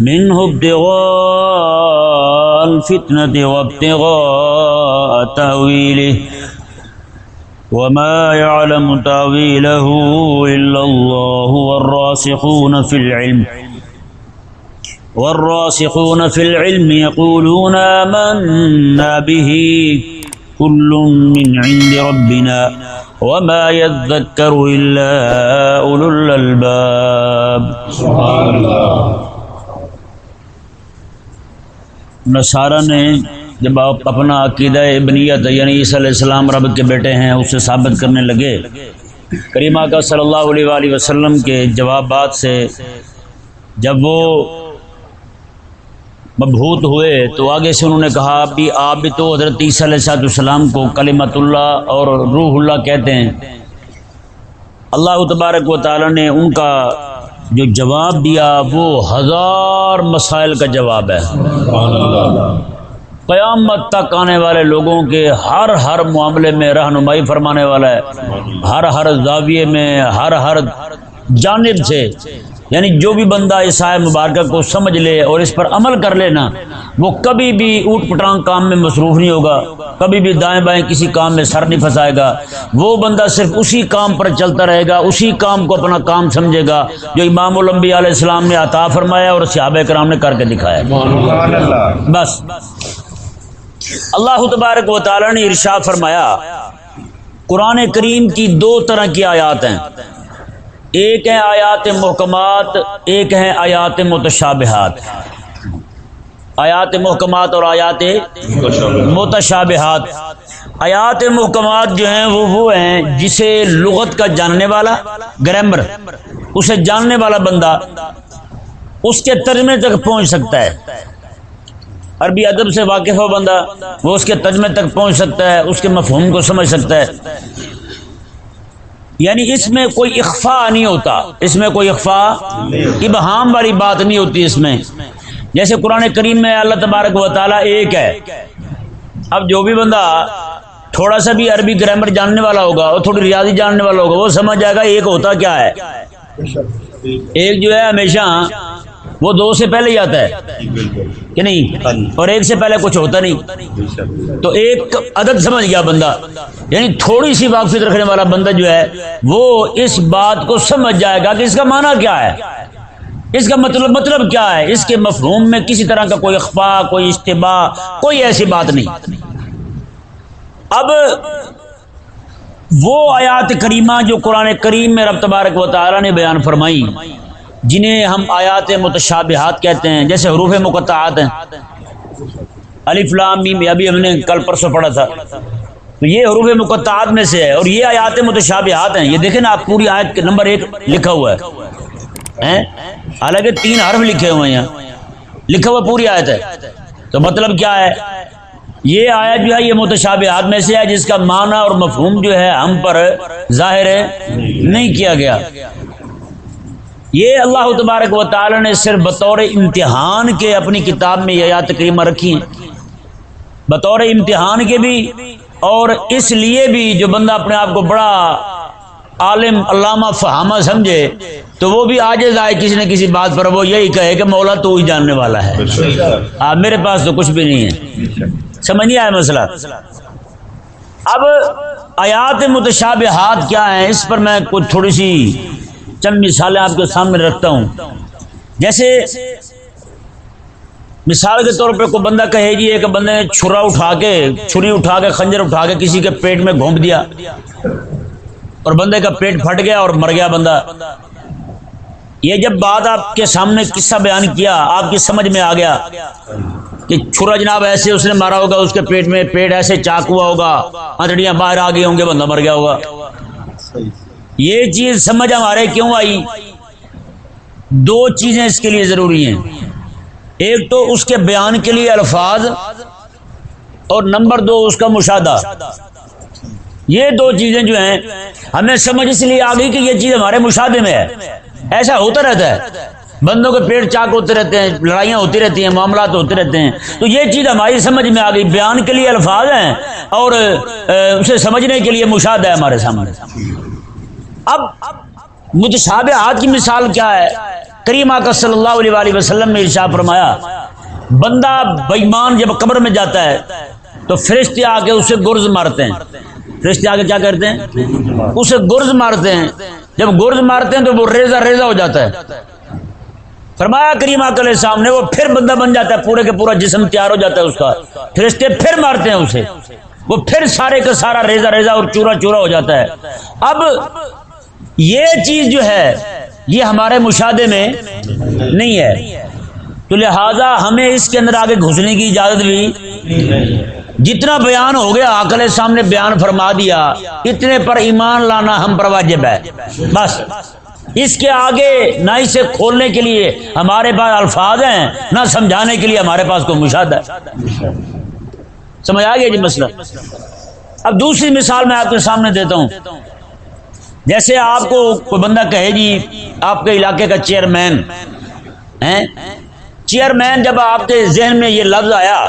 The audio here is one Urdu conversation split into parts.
منه ابتغاء الفتنة وابتغاء تأويله وما يعلم تأويله إلا الله والراسخون في العلم والراسخون في العلم يقولون آمنا به كل من عند ربنا وما يذكر إلا أولو الألباب. سبحان الله. نصارہ نے جب آپ اپنا عقیدہ ابنیت یعنی عیسی علیہ السلام رب کے بیٹے ہیں اسے ثابت کرنے لگے۔ کریمہ کا صلی اللہ علیہ وآلہ وسلم کے جوابات سے جب وہ مبہوت ہوئے، تو آگے سے انہوں نے کہا بھی آپ بھی تو حضرت عیسیٰ علیہ السلام کو کلیمت اللہ اور روح اللہ کہتے ہیں۔ اللہ تبارک و تعالی نے ان کا جو جواب دیا وہ ہزار مسائل کا جواب ہے۔ قیامت تک آنے والے لوگوں کے ہر ہر معاملے میں رہنمائی فرمانے والا ہے۔ ہر ہر زاویے میں، ہر ہر جانب سے یعنی جو بھی بندہ عیسائی مبارکہ کو سمجھ لے اور اس پر عمل کر لینا وہ کبھی بھی اوٹ پٹانگ کام میں مصروف نہیں ہوگا کبھی بھی دائیں بائیں کسی کام میں سر نہیں پھنسائے گا۔ وہ بندہ صرف اسی کام پر چلتا رہے گا اسی کام کو اپنا کام سمجھے گا جو امام الانبیاء علیہ السلام نے عطا فرمایا اور صحابہ کرام نے کر کے دکھایا۔ بس۔ اللہ تبارک و تعالی نے ارشاد فرمایا قرآن کریم کی دو طرح کی آیات ہیں۔ ایک ہے آیات محکمات، ایک ہے آیات متشابہات۔ آیات محکمات اور آیات متشابہات۔ آیات محکمات جو ہیں وہ وہ ہیں جسے لغت کا جاننے والا گرامر، اسے جاننے والا بندہ اس کے ترجمے تک پہنچ سکتا ہے۔ عربی ادب سے واقف ہو بندہ، وہ اس کے ترجمے تک پہنچ سکتا ہے، اس کے مفہوم کو سمجھ سکتا ہے۔ یعنی اس میں کوئی اخفا نہیں ہوتا، اس میں کوئی اخفا ابہام والی بات نہیں ہوتی اس میں۔ جیسے قرآن کریم میں اللہ تبارک و تعالیٰ ایک ہے۔ اب جو بھی بندہ تھوڑا سا بھی عربی گرامر جاننے والا ہوگا، اور تھوڑی ریاضی جاننے والا ہوگا، وہ سمجھ جائے گا ایک ہوتا کیا ہے۔ ایک جو ہے ہمیشہ وہ دو سے پہلے ہی آتا ہے؟ کہ نہیں؟ اور ایک سے پہلے کچھ ہوتا نہیں۔ تو ایک عدد سمجھ گیا بندہ۔ یعنی تھوڑی سی واقفیت رکھنے والا بندہ جو ہے وہ اس بات کو سمجھ جائے گا کہ اس کا معنی کیا ہے۔ اس کا مطلب مطلب کیا ہے؟ اس کے مفہوم میں کسی طرح کا کوئی اخفا کوئی اشتباہ کوئی ایسی بات نہیں۔ اب وہ آیات کریمہ جو قرآن کریم میں رب تبارک و تعالی نے بیان فرمائی جنہیں ہم آیات متشابہات کہتے ہیں، جیسے حروف مقطعات ہیں۔ علی فلام میم ابھی ہم نے کل پرسوں پڑھا تھا۔ تو یہ حروف مقطعات میں سے ہے اور یہ آیات متشابہات ہیں۔ یہ دیکھیں نا، آپ پوری آیت کے نمبر ایک لکھا ہوا ہے۔ حالانکہ تین حرف لکھے ہوئے ہیں۔ لکھا ہوا پوری آیت ہے۔ تو مطلب کیا ہے؟ یہ آیت جو ہے، یہ متشابہات میں سے ہے، جس کا معنی اور مفہوم جو ہے، ہم پر ظاہر ہے، نہیں کیا گیا۔ یہ اللہ تبارک و تعالی نے صرف بطور امتحان کے اپنی کتاب میں یہ کریمہ رکھی ہیں۔ بطور امتحان کے بھی اور اس لیے بھی جو بندہ اپنے آپ کو بڑا عالم، علامہ، فہامہ سمجھے، تو وہ بھی آج آئے کسی نہ کسی بات پر، وہ یہی کہے کہ مولا تو ہی جاننے والا ہے۔ آپ میرے پاس تو کچھ بھی نہیں ہے۔ سمجھ نہیں آیا مسئلہ؟ اب آیات متشابہات کیا ہیں؟ اس پر میں کچھ تھوڑی سی چند مثالیں آپ کے سامنے رکھتا ہوں۔ جیسے مثال کے طور پہ کوئی بندہ کہے گی ایک بندے نے چھرا اٹھا کے، چھری اٹھا کے، خنجر اٹھا کے کسی کے پیٹ میں گھونپ دیا اور بندے کا پیٹ پھٹ گیا اور مر گیا بندہ۔ یہ جب بات آپ کے سامنے قصہ بیان کیا، آپ کی سمجھ میں آ گیا کہ چھرا جناب ایسے اس نے مارا ہوگا، اس کے پیٹ میں پیٹ ایسے چاک ہوا ہوگا ہتڑیاں باہر آ گئی ہوں گے بندہ مر گیا ہوگا۔ یہ چیز سمجھ ہمارے کیوں آئی؟ دو چیزیں اس کے لیے ضروری ہیں۔ ایک تو اس کے بیان کے لیے الفاظ اور نمبر دو اس کا مشاہدہ۔ یہ دو چیزیں جو ہیں، ہمیں سمجھ اس لیے آ گئی کہ یہ چیز ہمارے مشاہدے میں ہے۔ ایسا ہوتا رہتا ہے۔ بندوں کے پیٹ چاک ہوتے رہتے ہیں، لڑائیاں ہوتی رہتی ہیں، معاملات ہوتے رہتے ہیں۔ تو یہ چیز ہماری سمجھ میں آ گئی۔ بیان کے لیے الفاظ ہیں اور اسے سمجھنے کے لیے مشاہدہ ہے ہمارے سامنے۔ اب متشابہات کی مثال کیا ہے؟ کریم آقا صلی اللہ علیہ وآلہ وسلم نے ارشاد فرمایا، بندہ بےمان جب قبر میں جاتا ہے، تو فرشتے آ کے اسے گرز مارتے ہیں۔ فرشتے آ کے کیا کرتے ہیں؟ اسے گرز مارتے ہیں۔ جب گرز مارتے ہیں تو وہ ریزا ریزا ہو جاتا ہے۔ فرمایا کریم آکل سامنے وہ پھر بندہ بن جاتا ہے، پورے کے پورا جسم تیار ہو جاتا ہے اس کا۔ فرشتے پھر مارتے ہیں اسے۔ وہ پھر سارے کا سارا ریزا ریزا اور چورا چورا ہو جاتا ہے۔ اب یہ چیز جو ہے، یہ ہمارے مشاہدے میں نہیں ہے۔ تو لہذا ہمیں اس کے اندر آگے گھسنے کی اجازت بھی جتنا بیان ہو گیا آکل سامنے بیان فرما دیا، اتنے پر ایمان لانا ہم پر واجب ہے۔ بس۔ اس کے آگے نہ اسے کھولنے کے لیے ہمارے پاس الفاظ ہیں، نہ سمجھانے کے لیے ہمارے پاس کوئی مشاہدہ ہے۔ سمجھ آ گیا جی مسئلہ؟ اب دوسری مثال میں آپ کے سامنے دیتا ہوں۔ جیسے آپ کو کوئی بندہ کہے جی آپ کے علاقے کا چیئرمین چیئرمین جب آپ کے ذہن میں یہ لفظ آیا،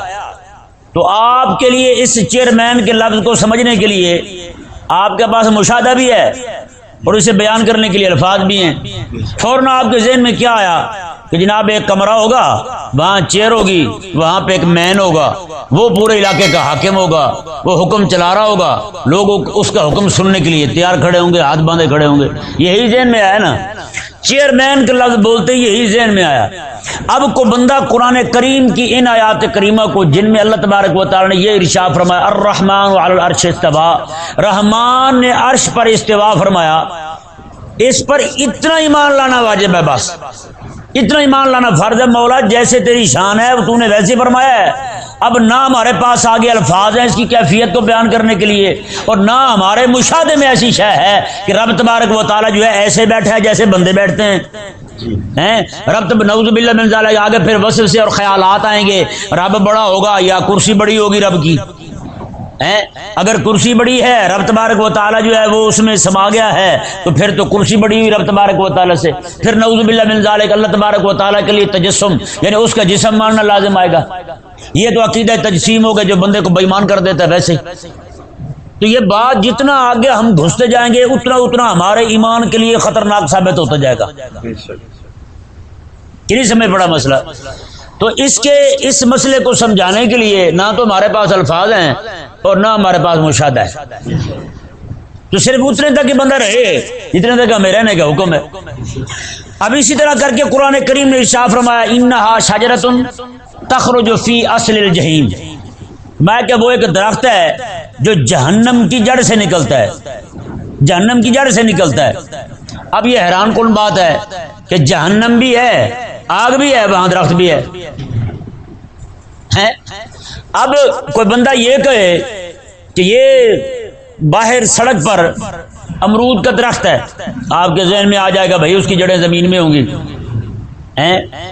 تو آپ کے لیے اس چیئرمین کے لفظ کو سمجھنے کے لیے آپ کے پاس مشاہدہ بھی ہے اور اسے بیان کرنے کے لیے الفاظ بھی ہیں۔ فوراً آپ کے ذہن میں کیا آیا؟ کہ جناب ایک کمرہ ہوگا، وہاں چیئر ہوگی، وہاں پہ ایک مین ہوگا، وہ پورے علاقے کا حاکم ہوگا، وہ حکم چلا رہا ہوگا لوگ اس کا حکم سننے کے لیے تیار کھڑے ہوں گے، ہاتھ باندھے کھڑے ہوں گے۔ یہی ذہن میں آیا نا؟ چیئرمین کا لفظ بولتے یہی ذہن میں آیا۔ اب کو بندہ قرآن کریم کی ان آیات کریمہ کو جن میں اللہ تبارک و تعالی نے یہ ارشا فرمایا، الرحمن العرش استوا رحمان نے عرش پر استوا فرمایا۔ اس پر اتنا ایمان لانا واجب ہے بس۔ اتنا ایمان لانا فرض ہے مولا، جیسے تیری شان ہے، تو نے ویسے فرمایا ہے۔ اب نہ ہمارے پاس آگے الفاظ ہیں اس کی کیفیت کو بیان کرنے کے لیے، اور نہ ہمارے مشاہدے میں ایسی شے ہے کہ رب تبارک و تعالیٰ جو ہے ایسے بیٹھا ہے جیسے بندے بیٹھتے ہیں۔ رب نوز باللہ من آگے پھر وصف سے اور خیالات آئیں گے۔ رب بڑا ہوگا یا کرسی بڑی ہوگی رب کی۔ اگر کرسی بڑی ہے رب تبارک و تعالیٰ جو ہے وہ اس میں سما گیا ہے تو پھر تو کرسی بڑی ہوئی رب تبارک و تعالیٰ سے۔ پھر نعوذ باللہ من ذالک اللہ تبارک و تعالیٰ کے لیے تجسم یعنی اس کا جسم ماننا لازم آئے گا۔ یہ تو عقیدہ تجسیم ہوگا جو بندے کو بےمان کر دیتا ہے ویسے۔ تو یہ بات جتنا آگے ہم گھستے جائیں گے اتنا اتنا ہمارے ایمان کے لیے خطرناک ثابت ہوتا جائے گا۔ کنہیں سمجھ بڑا مسئلہ۔ تو اس کے اس مسئلے کو سمجھانے کے لیے نہ تو ہمارے پاس الفاظ ہیں اور نہ ہمارے پاس مشاہدہ ہے۔ تو صرف اتنے تک ہی بندہ رہے، جتنے تک ہمیں رہنے کا حکم ہے۔ اب اسی طرح کر کے قرآن کریم نے ارشاد فرمایا، انہا شاجرتن تخرج فی اصل الجحیم میں کہ وہ ایک درخت ہے جو جہنم کی جڑ سے نکلتا ہے۔ جہنم کی جڑ سے نکلتا ہے۔ اب یہ حیران کن بات ہے کہ جہنم بھی ہے آگ بھی ہے، وہاں درخت بھی ہے۔ اب کوئی بندہ یہ کہے کہ یہ باہر سڑک پر امرود کا درخت ہے۔ آپ کے ذہن میں آ جائے گا، بھائی اس کی جڑیں زمین میں ہوں گی۔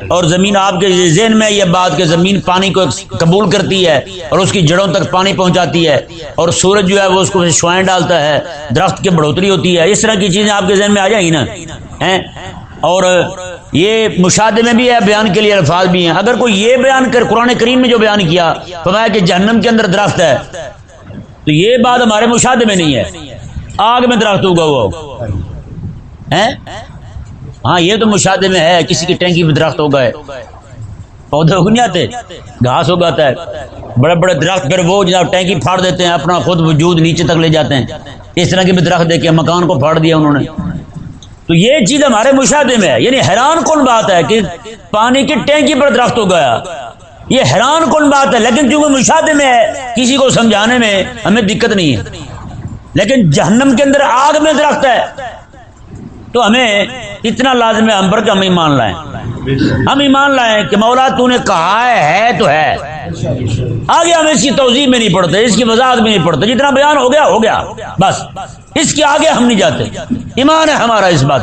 اور زمین آپ کے ذہن میں یہ بات کہ زمین پانی کو قبول کرتی ہے اور اس کی جڑوں تک پانی پہنچاتی ہے اور سورج جو ہے وہ اس کو شوائیں ڈالتا ہے۔ درخت کی بڑھوتری ہوتی ہے۔ اس طرح کی چیزیں آپ کے ذہن میں آ جائیں گی نا؟ اور یہ مشاہدے میں بھی ہے، بیان کے لیے الفاظ بھی ہیں۔ اگر کوئی یہ بیان کر، قرآن کریم میں جو بیان کیا، فرمایا کہ جہنم کے اندر درخت ہے، تو یہ بات ہمارے مشاہدے میں نہیں ہے۔ آگ میں درخت ہوگا وہ۔ ہاں یہ تو مشاہدے میں ہے۔ کسی کی ٹینکی میں درخت ہوگا ہے۔ پودے ہو نہیں آتے، گھاس اگاتا ہے۔ بڑے بڑے درخت پھر وہ جناب ٹینکی پھاڑ دیتے ہیں، اپنا خود وجود نیچے تک لے جاتے ہیں۔ اس طرح کے بھی درخت دیکھے، مکان کو پھاڑ دیا انہوں نے۔ تو یہ چیز ہمارے مشاہدے میں ہے۔ یعنی حیران کون بات ہے کہ پانی کی ٹینکی پر درخت ہو گیا۔ یہ حیران کون بات ہے۔ لیکن چونکہ مشاہدے میں ہے، کسی کو سمجھانے میں ہمیں دقت نہیں ہے۔ لیکن جہنم کے اندر آگ میں درخت ہے۔ تو ہمیں اتنا لازم ہے ہم پر کہ ہم ایمان لائیں۔ ہم ایمان لائیں کہ مولا تو نے کہا ہے تو ہے۔ آگے ہم اس کی توضیح میں نہیں پڑھتے، اس کی وضاحت میں نہیں پڑھتے۔ جتنا بیان ہو گیا ہو گیا۔ بس۔ اس کے آگے ہم نہیں جاتے۔ ایمان ہے ہمارا اس بات۔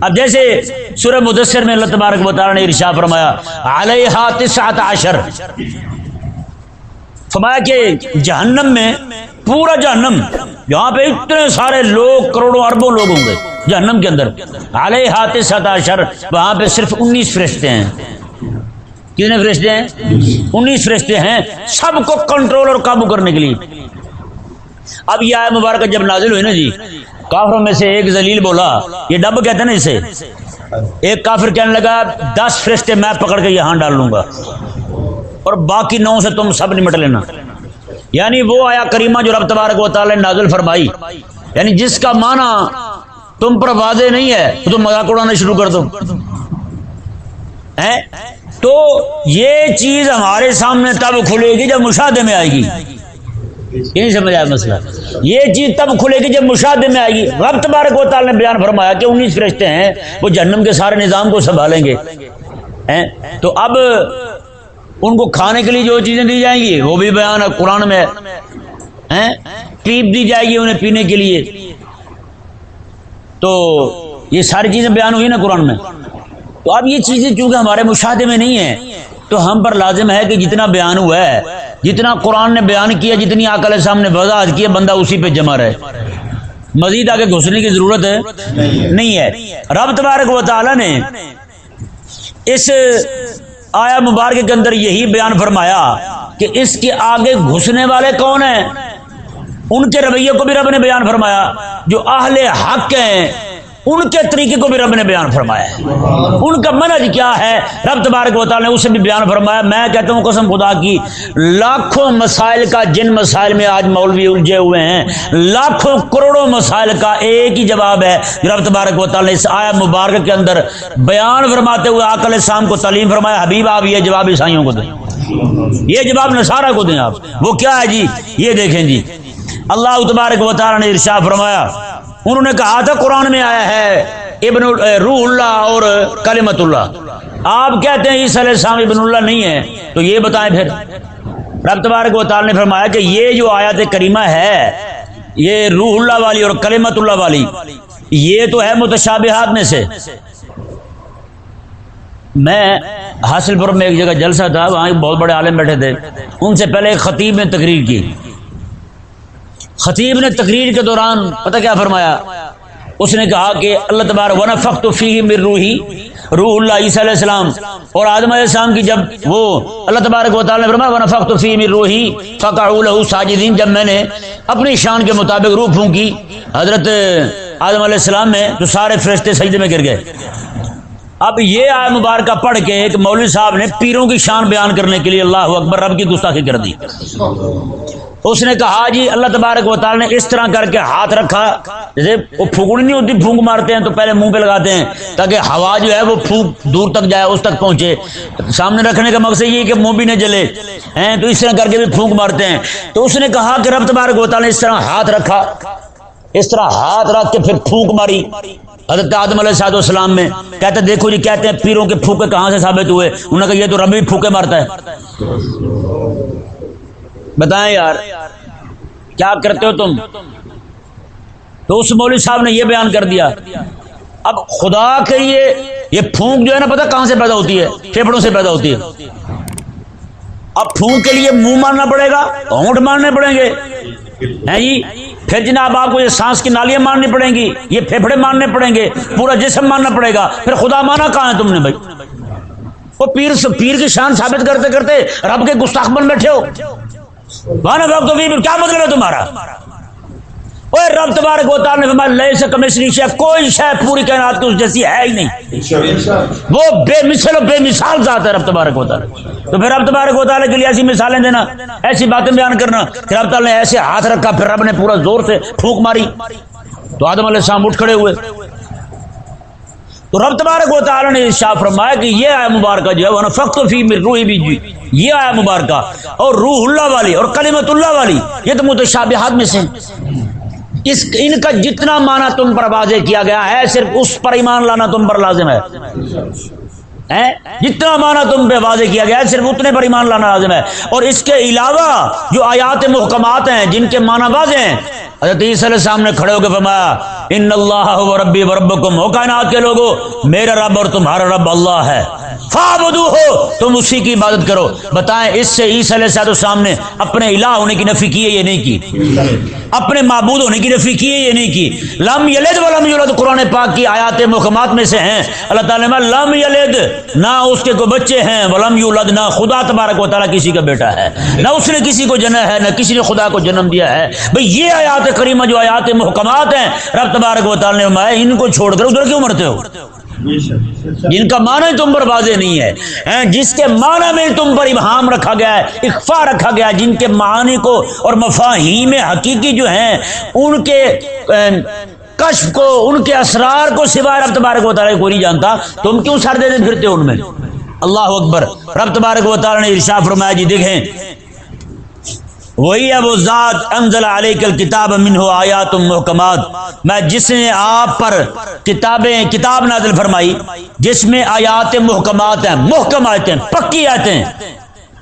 اب جیسے سورہ مدثر میں اللہ تبارک و نے ارشاد فرمایا علیہ تسعت عشر۔ فرمایا کہ جہنم میں پورا جہنم جہاں پہ اتنے سارے لوگ، کروڑوں اربوں لوگ ہوں گے جہنم کے اندر۔ علیہ ہاتھ ستاشر وہاں پہ صرف انیس فرشتے ہیں۔ کتنے فرشتے ہیں؟ انیس فرشتے ہیں سب کو کنٹرول اور قابو کرنے کے لیے۔ اب یہ آئے مبارکہ جب نازل ہوئی نا جی کافروں میں سے ایک زلیل بولا، یہ ڈب کہتے نا اسے۔ ایک کافر کہنے لگا، دس فرشتے میں پکڑ کے یہاں ڈال لوں گا۔ اور باقی نو سے تم سب نمٹ لینا۔ یعنی وہ آیا کریمہ جو رب تبارک و تعالی نازل فرمائی۔ یعنی جس کا معنی تم پر واضح نہیں ہے، تو تم مذاق اڑانا شروع کر دو۔ تو یہ چیز ہمارے سامنے تب کھلے گی جب مشاہدے میں آئے گی۔ یہ نہیں سمجھ آیا مسئلہ۔ یہ چیز تب کھلے گی جب مشاہدے میں آئے گی۔ رب تبارک و تعالی نے بیان فرمایا کہ انیس فرشتے ہیں، وہ جہنم کے سارے نظام کو سنبھالیں گے۔ تو اب ان کو کھانے کے لیے جو چیزیں دی جائیں گی، وہ بھی بیان ہے قرآن میں۔ ٹیپ دی جائے گی انہیں پینے کے لیے۔ تو یہ ساری چیزیں بیان ہوئی نا قرآن میں۔ تو اب یہ چیزیں چونکہ ہمارے مشاہدے میں نہیں ہیں، تو ہم پر لازم ہے کہ جتنا بیان ہوا ہے جتنا قرآن نے بیان کیا، جتنی عقل سامنے وضاحت کی بندہ اسی پہ جمع رہے۔ مزید آگے گھسنے کی ضرورت ہے؟ نہیں ہے۔ رب تبارک و تعالی نے اس آیا مبارک کے اندر یہی بیان فرمایا کہ اس کے آگے گھسنے والے کون ہیں؟ ان کے رویے کو بھی رب نے بیان فرمایا، جو اہل حق ہیں۔ ان کے طریقے کو بھی رب نے بیان فرمایا ہے۔ ان کا منج کیا ہے؟ رب تبارک و تعالی نے اسے بھی بیان فرمایا۔ میں کہتا ہوں قسم خدا کی، لاکھوں مسائل کا، جن مسائل میں آج مولوی الجھے ہوئے ہیں، لاکھوں کروڑوں مسائل کا ایک ہی جواب ہے رب تبارک و تعالی نے اس آیا مبارک کے اندر بیان فرماتے ہوئے آکل شام کو تعلیم فرمایا۔ حبیب آپ یہ جواب عیسائیوں کو دیں۔ یہ جواب نصارہ کو دیں آپ۔ وہ کیا ہے جی؟ یہ دیکھیں جی۔ اللہ تبارک و تعالی نے ارشاد فرمایا۔ انہوں نے کہا تھا قرآن میں آیا ہے ابن روح اللہ اور کلمت اللہ۔ آپ کہتے ہیں عیسی علیہ السلام ابن اللہ نہیں ہے، تو یہ بتائیں پھر۔ رب تبارک و تعالی نے فرمایا کہ یہ جو آیات کریمہ ہے، یہ روح اللہ والی اور کلمت اللہ والی، یہ تو ہے متشابہات میں سے۔ میں حاصل پور میں ایک جگہ جلسہ تھا، وہاں ایک بہت بڑے عالم بیٹھے تھے۔ ان سے پہلے ایک خطیب نے تقریر کی۔ خطیب نے تقریر کے دوران پتہ کیا فرمایا؟ اس نے کہا کہ اللہ تبار ون فخت فی مر روحی روح اللہ عیسی علیہ السلام اور آدم علیہ السلام کی جب وہ اللہ تبارک و تعالی نے فرمایا ون فخت فی مر روحی فقعوا له ساجدین جب میں نے اپنی شان کے مطابق روح پھونکی، حضرت آدم علیہ السلام میں تو سارے فرشتے سجدے میں گر گئے۔ اب یہ آئے مبارکہ پڑھ کے ایک مولوی صاحب نے پیروں کی شان بیان کرنے کے لیے اللہ اکبر رب کی گستاخی کر دی۔ اس نے کہا ہاں جی اللہ تبارک و تعالی نے اس طرح کر کے ہاتھ رکھا۔ جیسے وہ پھونکڑی نہیں ہوتی، پھونک مارتے ہیں تو پہلے منہ پہ لگاتے ہیں تاکہ ہوا جو ہے وہ پھونک دور تک جائے، اس تک پہنچے۔ سامنے رکھنے کا مقصد یہ کہ منہ بھی نہ جلے۔ ہیں، تو اس طرح کر کے بھی پھونک مارتے ہیں۔ تو اس نے کہا کہ رب تبارک و تعالی نے اس طرح ہاتھ رکھا۔ اس طرح ہاتھ رکھ کے پھر پھونک ماری۔ حضرت آدم علیہ صاحب السلام میں کہتے دیکھو جی کہتے ہیں پیروں کے پھوکے کہاں سے ثابت ہوئے؟ انہوں نے کہا، یہ تو رب بھی پھوکے مارتا ہے۔ بتائیں یار، کیا کرتے ہو تم؟ تو اس مولوی صاحب نے یہ بیان کر دیا۔ اب خدا کے یہ پھونک جو ہے نا پتا کہاں سے پیدا ہوتی ہے؟ پھیپڑوں سے پیدا ہوتی ہے۔ اب پھونک کے لیے منہ مارنا پڑے گا اونٹ مارنے پڑیں گے۔ جی؟ پھر جناب آپ کو یہ سانس کی نالیاں مارنی پڑیں گی، یہ پھیپڑے مارنے پڑیں گے، پورا جسم مارنا پڑے گا۔ پھر خدا مانا کہاں ہے تم نے بھائی؟ وہ پیر پیر کی شان ثابت کرتے کرتے رب کے گستاخ بن بیٹھے ہو۔ کیا مطلب ہے تمہارا؟ رب تبارک و تعالی نے فرمایا لے سے کمشنی کوئی شے پوری کائنات کی اس جیسی ہے ہی نہیں۔ وہ بے مثل و بے مثال ذات ہے رب تبارک و تعالی۔ تو پھر رب تبارک و تعالی کے لیے ایسی مثالیں دینا، ایسی باتیں بیان کرنا پھر رب تعالی نے ایسے ہاتھ رکھا، پھر رب نے پورا زور سے پھونک ماری۔ تو آدم علیہ السلام اٹھ کھڑے ہوئے۔ تو رب تبارک و تعالی نے ارشاد فرمایا کہ یہ آیا مبارکہ جو ہے وہ فخت فی من روح بھی جی یہ آیا مبارکہ اور روح اللہ والی اور کلمت اللہ والی، یہ تو متشابہات میں سے اس ان کا جتنا معنی تم پر واضح کیا گیا ہے، صرف اس پر ایمان لانا تم پر لازم ہے۔ جتنا مانا تم پہ واضح کیا گیا ہے، صرف اتنے پر ایمان لانا لازم ہے۔ اور اس کے علاوہ جو آیات محکمات ہیں، جن کے معنی واضح ہیں حضرت عیسی علیہ السلام نے کھڑے ہو کے فرمایا، ان اللہ و ربی و ربکم ہو کائنات کے لوگوں میرا رب اور تمہارا رب اللہ ہے۔ فابدو ہو تم اسی کی عبادت کرو۔ بتائیں، اس سے عیسی علیہ السلام نے اپنے الہ ہونے کی نفی کی ہے یہ نہیں کی؟ اپنے معبود ہونے کی نفی کی ہے یہ نہیں کی؟ لم یلد ولم یولد، قرآن پاک کی آیات محکمات میں سے ہیں۔ اللہ تعالیٰ نے لم یلد، نہ اس کے کوئی بچے ہیں ولم یولد، نہ خدا تبارک و تعالیٰ کسی کا بیٹا ہے۔ نہ اس نے کسی کو جنا ہے، نہ کسی نے خدا کو جنم دیا ہے۔ بھئی یہ آیات کریمہ جو آیات محکمات ہیں رب تبارک و تعالیٰ نے ان کو چھوڑ کر ادھر کیوں مرتے ہو؟ جن کا معنی تم پر واضح نہیں ہے جس کے معنی میں تم پر ابہام رکھا گیا ہے اخفا رکھا گیا ہے جن کے معنی کو اور مفاہیم حقیقی جو ہیں ان کے کشف کو ان کے اسرار کو سوائے رب تبارک و تعالیٰ کوئی نہیں جانتا۔ تم کیوں سر دیتے پھرتے ان میں؟ اللہ اکبر۔ رب تبارک و تعالیٰ نے ارشا فرمایا جی دیکھیں وہی ہے وہ ذات انزل علیہ کل کتاب امن ہو آیا تم محکمات۔ میں جس نے آپ پر کتابیں کتاب نازل فرمائی، جس میں آیات محکمات ہیں، محکم آیتیں، پکی آیتیں۔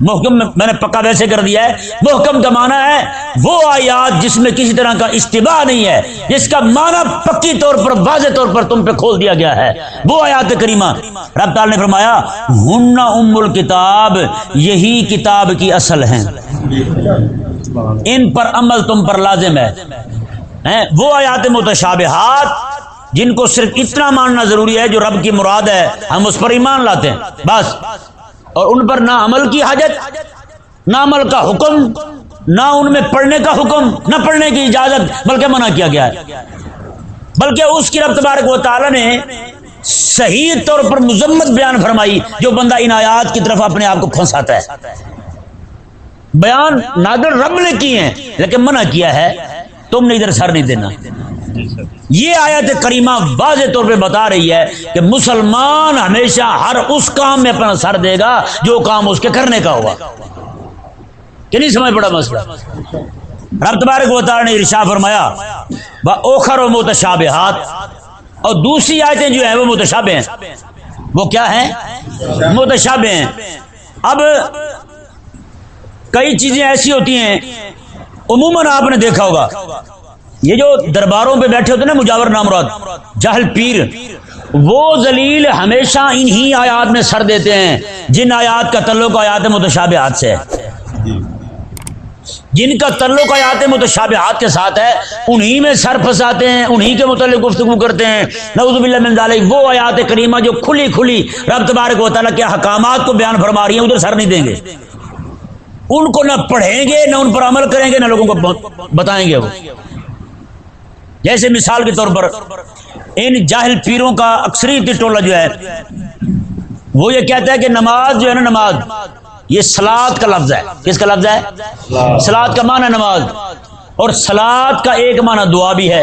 محکم میں نے پکا ویسے کر دیا ہے محکم کا معنی ہے، وہ آیات جس میں کسی طرح کا اشتباہ نہیں ہے، جس کا معنی پکی طور پر، واضح طور پر تم پہ کھول دیا گیا ہے۔ وہ آیات کریمہ۔ رب تعالی نے فرمایا، ہن ام الکتاب، یہی کتاب کی اصل ہیں۔ ان پر عمل تم پر لازم ہے۔ وہ آیات متشابہات، جن کو صرف اتنا ماننا ضروری ہے جو رب کی مراد ہے، ہم اس پر ایمان لاتے ہیں۔ بس۔ اور ان پر نہ عمل کی حاجت، نہ عمل کا حکم، نہ ان میں پڑھنے کا حکم، نہ پڑھنے کی اجازت، بلکہ منع کیا گیا ہے۔ بلکہ اس کی رب تبارک و تعالی نے صحیح طور پر مذمت بیان فرمائی، جو بندہ ان آیات کی طرف اپنے آپ کو پھنساتا ہے۔ بیان نادر رب نے کی ہیں، لیکن منع کیا ہے، تم نے ادھر سر نہیں دینا۔ یہ آیت کریمہ واضح طور پہ بتا رہی ہے کہ مسلمان ہمیشہ ہر اس کام میں اپنا سر دے گا جو کام اس کے کرنے کا ہوا۔ کہ نہیں سمجھ پڑا مسئلہ؟ رب تبارک و تعالی نے ارشا فرمایا اوکھر و متشابہات اور دوسری آیتیں جو ہیں وہ متشابہ ہیں۔ وہ کیا ہیں؟ متشابہ ہیں۔ اب کئی چیزیں ایسی ہوتی ہیں، عموماً آپ نے دیکھا ہوگا۔ یہ جو درباروں پہ بیٹھے ہوتے ہیں نا مجاور نامراد، جہل پیر، وہ زلیل ہمیشہ انہی آیات میں سر دیتے ہیں، جن آیات کا تعلق آیات متشابہات سے ہے۔ جن کا تعلق آیات متشابہات کے ساتھ ہے، انہی میں سر پھنساتے ہیں، انہی کے متعلق گفتگو کرتے ہیں۔ نعوذ باللہ من ذالک، وہ آیات کریمہ جو کھلی کھلی رب تبارک و تعالیٰ کے حکامات کو بیان فرما رہی ہیں، ادھر سر نہیں دیں گے۔ ان کو نہ پڑھیں گے، نہ ان پر عمل کریں گے، نہ لوگوں کو بتائیں گے وہ۔ جیسے مثال کے طور پر ان جاہل پیروں کا اکثریت ٹولہ جو ہے وہ یہ کہتا ہے کہ نماز جو ہے نا نماز یہ سلاد کا لفظ ہے۔ کس کا لفظ ہے؟ سلاد کا معنی نماز۔ اور سلاد کا ایک معنی دعا بھی ہے۔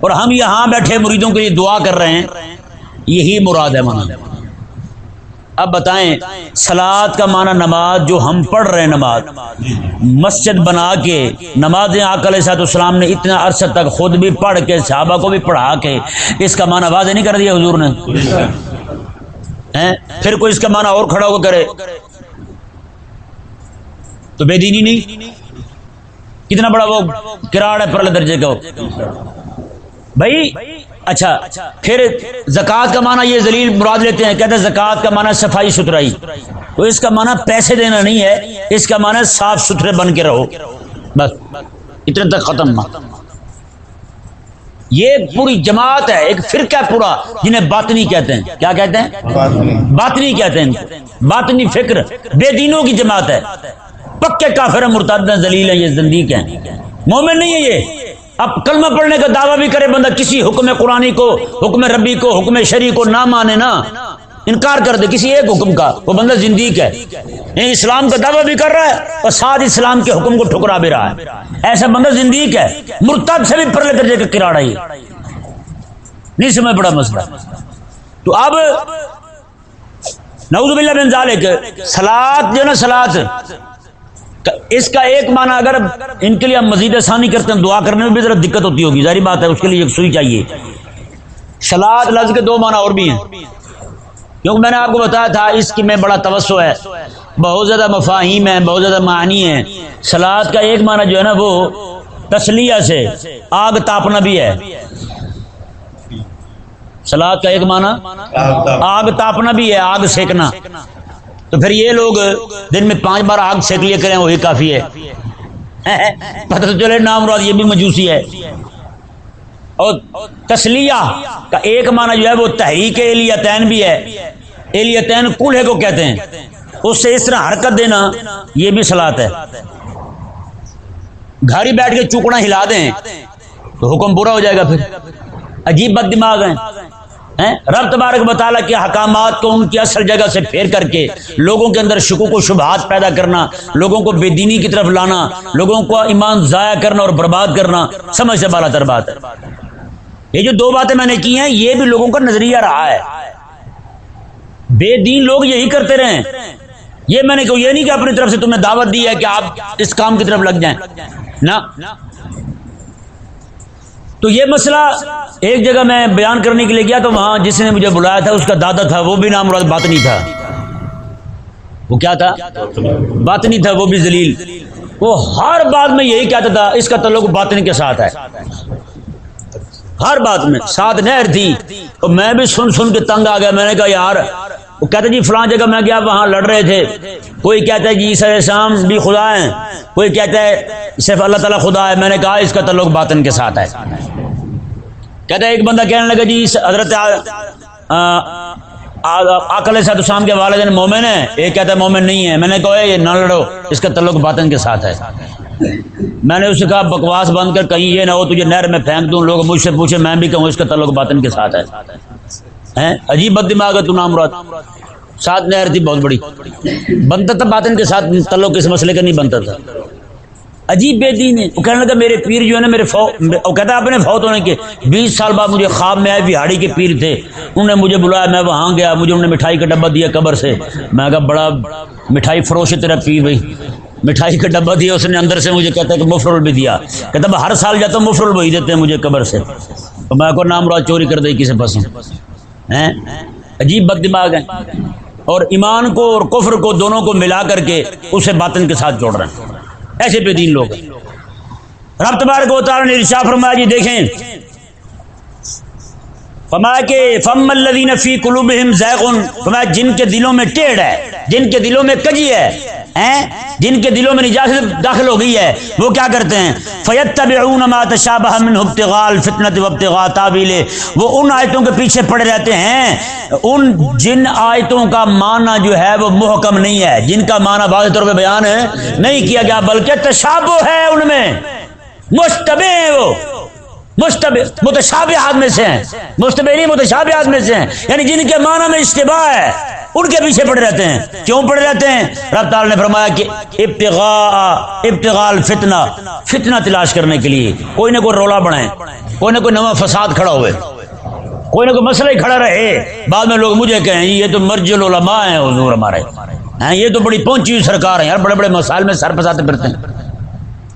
اور ہم یہاں بیٹھے مریدوں کے لیے دعا کر رہے ہیں یہی مراد ہے معنی۔ اب بتائیں سلاد کا معنی نماز جو ہم پڑھ رہے ہیں نماز۔ مسجد بنا کے نماز آکل صاحب السلام نے اتنا عرصہ تک خود بھی پڑھ کے، صحابہ کو بھی پڑھا کے، اس کا معنی واضح نہیں کر دیا حضور نے۔ پھر کوئی اس کا معنی اور کھڑا ہو کرے۔ تو بے دینی نہیں؟ کتنا بڑا وہ کراڑ ہے پرلے درجے کا۔ بھائی اچھا پھر زکوٰۃ کا معنی یہ ذلیل مراد لیتے ہیں کہتے ہیں زکوٰۃ کا معنی صفائی ستھرائی۔ تو اس کا معنی پیسے دینا نہیں ہے اس کا معنی صاف ستھرے بن کے رہو۔ بس اتنے تک ختم۔ یہ پوری جماعت ہے ایک فرقہ پورا جنہیں باطنی کہتے ہیں۔ کیا کہتے ہیں؟ باطنی۔ کہتے ہیں۔ باطنی فکر بے دینوں کی جماعت ہے۔ پکے کافر مرتاد ذلیل ہیں یہ زندیق ہیں۔ مومن نہیں ہے یہ۔ اب کلمہ پڑھنے کا دعویٰ بھی کرے بندہ کسی حکم قرآنی کو، حکم ربی کو، حکم شریع کو نہ مانے نا، انکار کر دے کسی ایک حکم کا، وہ بندہ زندگی ہے۔ یعنی اسلام کا دعویٰ بھی کر رہا ہے اور ساتھ اسلام کے حکم کو ٹھکرا بھی رہا ہے۔ ایسا بندہ زندگی ہے مرتب سے بھی پرلے درجے کا کراڑا ہی نہیں سمجھ پڑا مسئلہ۔ تو اب نعوذ باللہ بن ذالک سلاد جو نا سلاد اس کا ایک معنی اگر ان کے لیے ہم مزید آسانی کرتے ہیں دعا کرنے میں بھی ذرا دقت ہوتی ہوگی ظاہری بات ہے اس کے لیے ایک سوئی چاہیے۔ سلاد لفظ کے دو معنی اور بھی ہیں۔ کیونکہ میں نے آپ کو بتایا تھا اس کی میں بڑا توسع ہے بہت زیادہ مفاہیم ہیں بہت زیادہ معنی ہیں۔ سلاد کا ایک معنی جو ہے نا وہ تسلیہ سے آگ تاپنا بھی ہے۔ سلاد کا ایک معنی آگ تاپنا بھی ہے آگ سیکنا۔ تو پھر یہ لوگ دن میں پانچ بار آگ سیک لیے کریں، وہی کافی ہے۔ پتہ تو چلے، نام رات یہ بھی مجوسی ہے۔ اور تسلیہ کا ایک معنی جو ہے وہ تحریک ایلیتین بھی ہے۔ ایلیتین کولہے کو کہتے ہیں۔ اس سے اس طرح حرکت دینا یہ بھی سلاد ہے۔ گھر ہی بیٹھ کے چوکنا ہلا دیں تو حکم پورا ہو جائے گا پھر۔ عجیب بد دماغ ہیں۔ رب تبارک مطالعہ کے حکامات کو ان کی اصل جگہ سے پھیر کر کے لوگوں کے اندر شکوک و شبہات پیدا کرنا، لوگوں کو بے دینی کی طرف لانا، لوگوں کو ایمان ضائع کرنا اور برباد کرنا، سمجھ سے بالا تر بات ہے۔ یہ جو دو باتیں میں نے کی ہیں، یہ بھی لوگوں کا نظریہ رہا ہے۔ بے دین لوگ یہی کرتے رہے یہ میں نے کہا، یہ نہیں کہ اپنی طرف سے تمہیں دعوت دی ہے کہ آپ اس کام کی طرف لگ جائیں۔ نہ۔ تو یہ مسئلہ ایک جگہ میں بیان کرنے کے لیے گیا تو وہاں جس نے مجھے بلایا تھا، اس کا دادا تھا، وہ بھی نام مراد بات نہیں تھا۔ وہ کیا تھا؟ بات نہیں تھا، وہ بھی ذلیل۔ وہ ہر بات میں یہی کہتا تھا، اس کا تعلق باطن کے ساتھ ہے۔ ہر بات میں، ساتھ نہر تھی۔ تو میں بھی سن سن کے تنگ آ گیا۔ میں نے کہا، یار وہ کہتے جی فلاں جگہ میں گیا، وہاں لڑ رہے تھے۔ کوئی کہتا ہے جی سر شام بھی خدا ہے کوئی کہتا ہے صرف اللہ تعالیٰ خدا ہے۔ میں نے کہا اس کا تعلق باطن کے ساتھ ہے۔ کہتا ہے ایک بندہ کہنے لگا جی حضرت آکل صاحب شام کے والدین مومن ہے ایک کہتا ہے مومن نہیں ہے۔ میں نے کہا یہ نہ لڑو۔ اس کا تعلق باطن کے ساتھ ہے۔ میں نے اسے کہا، بکواس بند کر، کہیں یہ نہ ہو، تجھے نہر میں پھینک دوں۔ لوگ مجھ سے پوچھے میں بھی کہوں، اس کا تعلق باطن کے ساتھ ہے۔ عجیب بد دماغ ہے تو نام رات ساتھ نہر تھی بہت بڑی. بنتا تھا باطن کے ساتھ تعلق اس مسئلے کا نہیں بنتا تھا. عجیب بے دین ہے. وہ کہنے لگا میرے پیر جو ہے نا، میرے وہ کہتا آپ نے فوت ہونے کے بیس سال بعد مجھے خواب میں آئے، بہاڑی کے پیر تھے۔ انہوں نے مجھے بلایا، میں وہاں گیا، مجھے انہوں نے مٹھائی کا ڈبہ دیا قبر سے۔ میں کہا، بڑا مٹھائی فروش ہے تیرا پیر بھائی۔ مٹھائی کا ڈبہ دیا، اس نے اندر سے مجھے کہتا ہے کہ مفرول بھی دیا۔ کہتا ہر سال جاتا ہوں، مفرول وہی دیتے ہیں مجھے قبر سے۔ میں کو نام رات چوری کر دے، کسی پسند ہیں؟ عجیب بد دماغ ہے اور ایمان کو اور کفر کو دونوں کو ملا کر کے اسے باطن کے ساتھ جوڑ رہے ہیں۔ ایسے پہ دین لوگ رب تبارک و تعالی نے ارشاد فرمایا جی دیکھیں۔ فرمایا کہ فم الذین فی قلوبہم زیغن فرمایا جن کے دلوں میں ٹیڑھ ہے، جن کے دلوں میں کجی ہے جن کے دلوں میں نجاست داخل ہو گئی ہے، وہ کیا کرتے ہیں؟ فیتبعون ما تشابہ من ابتغاء الفتنۃ وابتغاء تاویل وہ ان آیتوں کے پیچھے پڑے رہتے ہیں۔ ان جن آیتوں کا معنی جو ہے، وہ محکم نہیں ہے۔ جن کا معنی واضح طور پہ بیان ہے، نہیں کیا گیا، بلکہ تشابہ ہے ان میں۔ مشتبہ ہیں وہ۔ مشتبہ متشابہات میں سے ہیں۔ مشتبہ متشابہات میں سے ہیں۔ یعنی جن کے معنی میں اشتباہ ہے، ان کے پیچھے پڑے رہتے ہیں۔ کیوں پڑے رہتے ہیں؟ رب تعالی نے فرمایا کہ ابتغاء ابتغال فتنہ فتنہ تلاش کرنے کے لیے۔ کوئی نہ کوئی رولا بنائے، کوئی نہ کوئی نواں فساد کھڑا ہوئے۔ کوئی نہ کوئی مسئلہ ہی کھڑا رہے۔ بعد میں لوگ مجھے کہیں، یہ تو مرج العلماء ہیں، حضور ہمارے۔ یہ تو بڑی پہنچی ہوئی سرکار ہیں۔ یار، بڑے بڑے مسائل میں سر پساتے پھرتے ہیں۔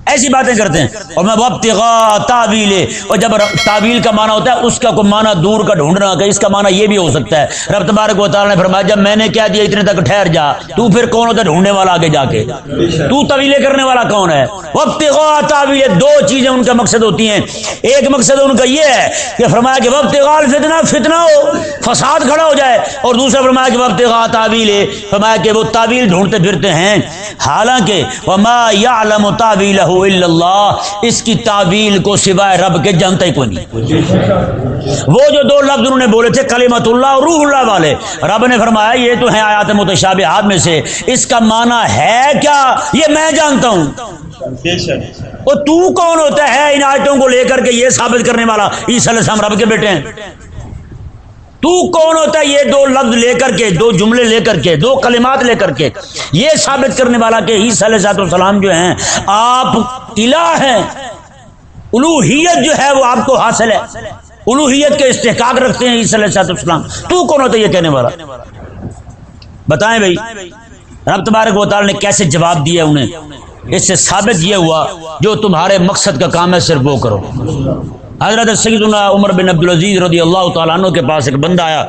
ایسی باتیں کرتے ہیں۔ اور میں وبتغا تعویل اور جب تعویل کا معنی ہوتا ہے، اس کا کوئی معنی دور کا ڈھونڈنا، کہ اس کا معنی یہ بھی ہو سکتا ہے۔ رب تبارک و تعالی نے فرمایا، جب میں نے کہہ دیا اتنے تک ٹھہر جا، تو پھر کون ہوتا ہے ڈھونڈنے والا آگے جا کے؟ تو طویلے کرنے والا کون ہے؟ وبتغا تعویل دو چیزیں ان کا مقصد ہوتی ہیں۔ ایک مقصد ان کا یہ ہے کہ فرمایا کہ وبتغال فتنہ فتنہ ہو، فساد کھڑا ہو جائے۔ اور دوسرا فرمایا کہ وبتغا تعویل فرمایا کہ وہ تعویل ڈھونڈتے پھرتے ہیں۔ حالانکہ وما یعلم يعلم تعویلہ اللہ، اس کی تعویل کو سوائے رب کے جانتا ہی کوئی نہیں۔ وہ جو دو لفظ انہوں نے بولے تھے کلیمت اللہ اور روح اللہ والے۔ رب نے فرمایا، یہ تو ہیں آیات متشابہات میں سے۔ اس کا معنی ہے کیا؟ یہ میں جانتا ہوں۔ وہ تو کون ہوتا ہے ان آیتوں کو لے کر کے یہ ثابت کرنے والا؟ عیسی علیہ السلام رب کے بیٹے ہیں۔ تو کون ہوتا ہے؟ یہ دو لفظ لے کر کے، دو جملے لے کر کے، دو کلمات لے کر کے۔ یہ ثابت کرنے والا کہ عیسی علیہ السلام جو ہیں، آپ الہ ہیں۔ الوحیت جو ہے وہ آپ کو حاصل ہے۔ الوحیت کے استحقاق رکھتے ہیں عیسی علیہ السلام تو کون ہوتا ہے یہ کہنے والا؟ بتائیں بھائی، رب تبارک و تعالی نے کیسے جواب دیا انہیں؟ اس سے ثابت یہ ہوا، جو تمہارے مقصد کا کام ہے صرف وہ کرو۔ حضرت سیدنا عمر بن عبدالعزیز رضی اللہ تعالیٰ عنہ کے پاس ایک بندہ آیا۔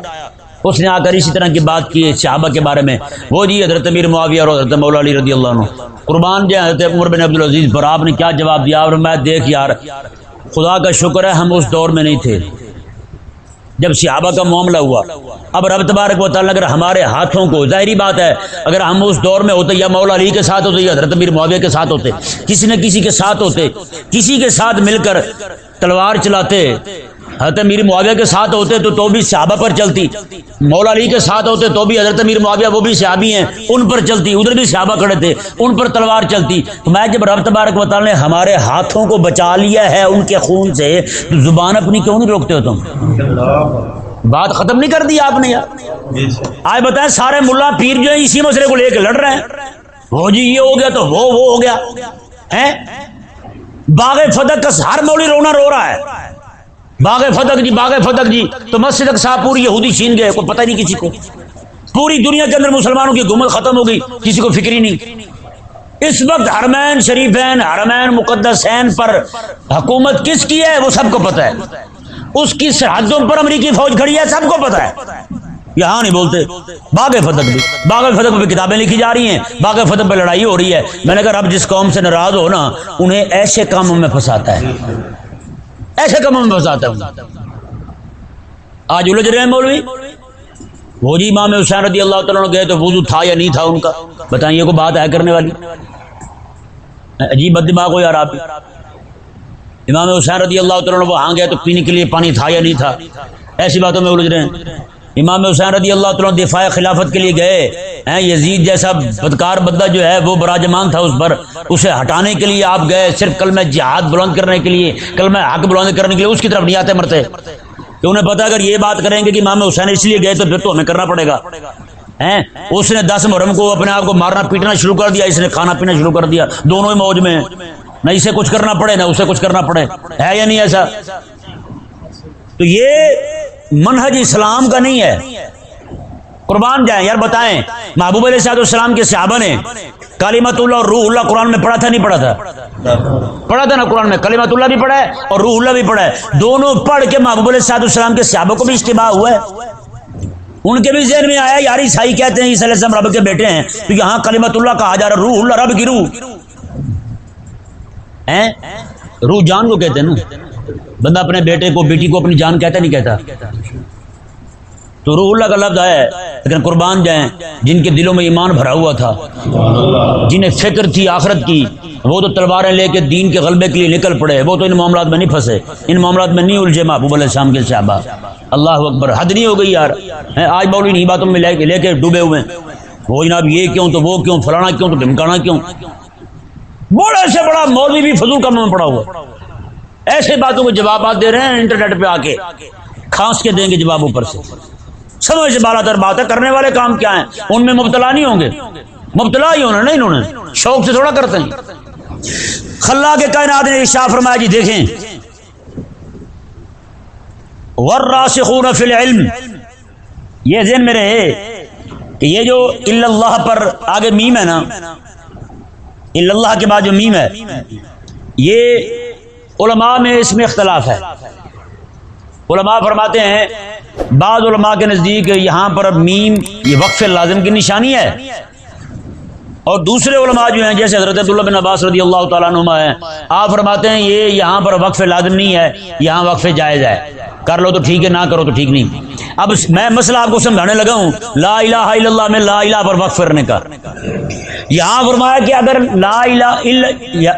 اس نے آ کر اسی طرح کی بات کی صحابہ کے بارے میں۔ وہ جی حضرت امیر معاویہ اور حضرت مولا علی رضی اللہ عنہ۔ قربان دیا حضرت عمر بن عبدالعزیز پر، آپ نے کیا جواب دیا؟ اور میں، دیکھ یار، خدا کا شکر ہے ہم اس دور میں نہیں تھے۔ جب صحابہ کا معاملہ ہوا، اب رب تبارک و تعالیٰ اگر ہمارے ہاتھوں کو، ظاہری بات ہے، اگر ہم اس دور میں ہوتے یا مولا علی کے ساتھ ہوتے یا حضرت امیر معاویہ کے ساتھ ہوتے، کسی نہ کسی کے ساتھ ہوتے، کسی کے ساتھ مل کر تلوار چلاتے حضرت امیر معاویہ کے ساتھ ہوتے تو تو بھی صحابہ پر چلتی۔ مولا علی کے ساتھ ہوتے تو بھی حضرت امیر معاویہ وہ بھی صحابی ہیں ان پر چلتی۔ ادھر بھی صحابہ کھڑے تھے ان پر تلوار چلتی۔ تو میں جب رب تبارک و تعالیٰ نے ہمارے ہاتھوں کو بچا لیا ہے ان کے خون سے تو زبان اپنی کیوں نہیں روکتے ہو تم؟ بات ختم نہیں کر دی آپ نے یار۔ آج بتائیں سارے ملا پیر جو ہیں اسی مسئلے کو لے کے لڑ رہے ہیں۔ وہ جی یہ ہو گیا تو وہ وہ ہو گیا۔ باغ فتح کا ہر مولی رونا رو رہا ہے۔ باغ فتق جی باغ فتق جی تو مسجد صاحب پوری یہودی چھین گئے، کوئی پتہ نہیں کسی کو۔ پوری دنیا کے اندر مسلمانوں کی گمت ختم ہو گئی، کسی کو فکری نہیں۔ اس وقت حرمین شریفین، حرمین مقدسین پر حکومت کس کی ہے؟ وہ سب کو پتہ ہے۔ اس کی سرحدوں پر امریکی فوج کھڑی ہے، سب کو پتہ ہے۔ یہاں نہیں بولتے۔ باغ فتح بھی باغ فتح پہ کتابیں لکھی جا رہی ہیں۔ باغ فتح پہ لڑائی ہو رہی ہے۔ میں نے کہا اب جس قوم سے ناراض ہو نا، انہیں ایسے کاموں میں پھنساتا ہے۔ ایسے کموں میں بساتا ہوں۔ آج الجھ رہے ہیں مولوی؟ وہ جی امام حسین رضی اللہ تعالیٰ گئے تو وضو تھا یا نہیں تھا ان کا؟ بتائیے کو بات ہے کرنے والی؟ عجیب بد دماغ ہو یار آپ۔ امام حسین رضی اللہ تعالیٰ وہاں گئے تو پینے کے لیے پانی تھا یا نہیں تھا؟ ایسی باتوں میں الجھ رہے ہیں۔ امام حسین رضی اللہ تعالیٰ دفاع خلافت کے لیے گئے۔ ہیں، یزید جیسا بدکار بندہ جو ہے، وہ براجمان تھا اس پر۔ اسے ہٹانے کے لیے آپ گئے صرف کل میں جہاد بلند کرنے کے لیے کل میں حق بلند کرنے کے لیے، اس کی طرف نہیں آتے مرتے۔ کہ انہیں پتا اگر یہ بات کریں گے کہ امام حسین اس لیے گئے تو پھر تو ہمیں کرنا پڑے گا۔ اس نے دس محرم کو اپنے آپ کو مارنا، پیٹنا شروع کر دیا، اس نے کھانا پینا شروع کر دیا۔ دونوں ہی موج میں۔ نہ اسے کچھ کرنا پڑے، نہ اسے کچھ کرنا پڑے۔ ہے یا نہیں ایسا؟ تو یہ منہج اسلام کا نہیں ہے۔ قربان جائیں، یار بتائیں۔ محبوب علیہ صاحب السلام کے صحابہ نے کالیمت اللہ اور روح اللہ قرآن میں پڑھا تھا، نہیں پڑھا تھا؟ پڑھا تھا نا قرآن میں؟ کلیمت اللہ بھی پڑھا ہے اور روح اللہ بھی پڑھا ہے۔ دونوں پڑھ کے محبوب علیہ صاحب السلام کے صحابہ کو بھی اجتماع ہوا ہے۔ ان کے بھی ذہن میں آیا یار عیسائی کہتے ہیں، عیسی علیہ السلام رب کے بیٹے ہیں۔ تو یہاں کلیمت اللہ کہا جا رہا روح اللہ رب کی روح۔ روح جان کو کہتے ہیں نا۔ بندہ اپنے بیٹے کو، بیٹی کو اپنی جان کہتا نہیں کہتا۔ تو روح اللہ کا لفظ ہے، لیکن قربان جائیں، جن کے دلوں میں ایمان بھرا ہوا تھا، جنہیں فکر تھی آخرت کی، وہ تو تلواریں لے کے دین کے غلبے کے لیے نکل پڑے، وہ تو ان معاملات میں نہیں پھنسے۔ ان معاملات میں نہیں الجھے محبوب علیہ السلام کے صحابہ۔ اللہ اکبر، حد نہیں ہو گئی یار۔ آج بول نہیں باتوں میں لے کے ڈوبے ہوئے وہ جناب یہ کیوں تو وہ کیوں، فلانا کیوں تو ڈھمکانا کیوں؟ بڑے سے بڑا مولوی بھی فضول کا میں پڑا ہوا ایسے باتوں کو جوابات دے رہے ہیں انٹرنیٹ پہ آ کے کھانس کے دیں گے جواب اوپر سے۔ سمجھ سے بالا تر بات ہے، کرنے والے کام کیا ہیں؟ ان میں مبتلا نہیں ہوں گے۔ مبتلا ہی ہونا نہیں انہوں نے۔ شوق سے تھوڑا کرتے ہیں۔ خلا کے کائنات نے شاہ فرمایا جی دیکھیں۔ وراسخون فی العلم۔ یہ ذہن میں رہے کہ یہ جو اللہ پر آگے میم ہے نا، اللہ کے بعد جو میم ہے، یہ علماء میں اس میں اختلاف ہے۔ علماء فرماتے ہیں، بعض علماء کے نزدیک یہاں پر میم، یہ وقف لازم کی نشانی ہے۔ اور دوسرے علماء جو ہیں، جیسے حضرت عبداللہ بن عباس رضی اللہ تعالیٰ نما ہے آپ فرماتے ہیں، یہ یہاں پر وقف لازم نہیں ہے، یہاں وقف جائز ہے۔ کر لو تو ٹھیک ہے، نہ کرو تو ٹھیک نہیں۔ اب میں مسئلہ آپ کو سمجھانے لگا ہوں۔ لا الہ الا اللہ میں لا الہ پر وقف کرنے کا۔ یہاں فرمایا کہ اگر لا الہ